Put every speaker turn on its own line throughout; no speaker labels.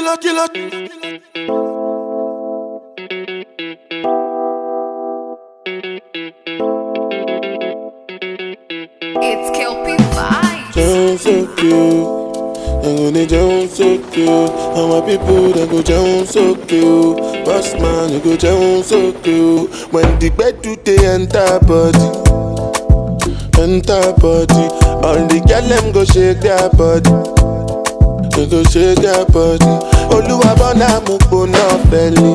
killer, killer.
It's Kelpie Vibes.
Jones so cute. I'm gonna Jones so cute. And my people they go Jones so cute. Boss man, you go Jones so cute. When the bed do they enter body, enter body. All the girl them go shake their body. They go shake their body. Oluwa bona mo gbona feli.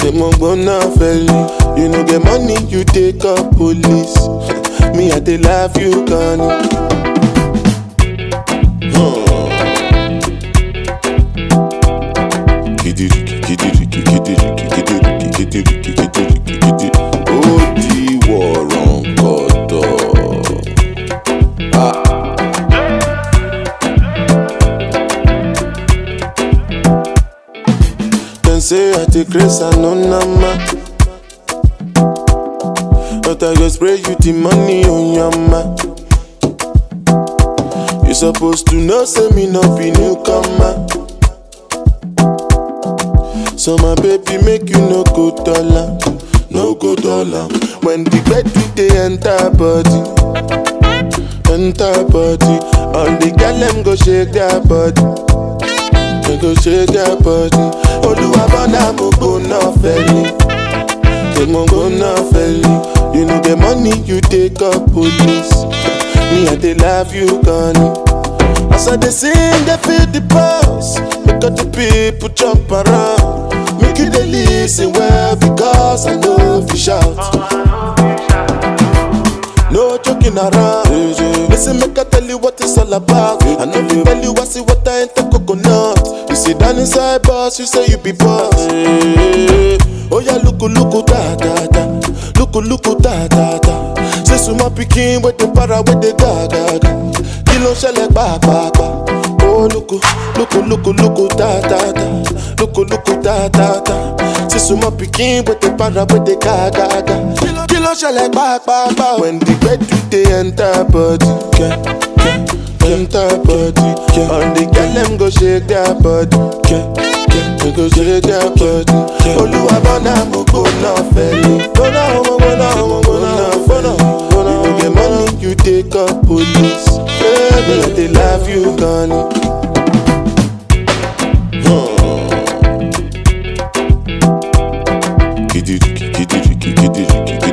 Say mo gbona feli. You know get money, you take up police. Me I dey love you, Connie. ó say I take grace and no nama. But I go spray you the money on your ma. You supposed to know, say me no be newcomer. So my baby make you no go dollar, no go dollar. When the bed do they enter body, enter body. All the girl them go shake their body, they go shake their body. Oluwa bona mo go no felly, they mo go no felly. You know the money you take up police. Me I dey love you, Connie. As I dey sing, they feel the pulse. Make all the people jump around. Make you dey listen well because I know if you shout. No joking around. Listen, make I tell you what it's all about. I know you down inside boss, you say you be boss. Oh yeah, look, look, da da da. Look, look, da da da. Say suma pikin with the para with the ga ga ga. Kí ló ń ṣẹlẹ̀ pàápàá? Oh lóko lóko lóko lóko dáadáa lóko lóko dáadáa. Say suma pikin with the para with the ga ga ga. Kí ló ń ṣẹlẹ̀ pàápàá? When the bed do dey enter body. Yeah, Enter party, yeah. And the girl them go shake their body, yeah. They go shake their body. Olúwa bọ́nà gbogbo náà fẹ́ lé. Bọ́nà ọmọ bọ́nà ọmọ bọ́nà bọ́nà. You go get money, you take up police. Baby, they love you, gone. Gididi, hmm. gididi, gididi, gididi.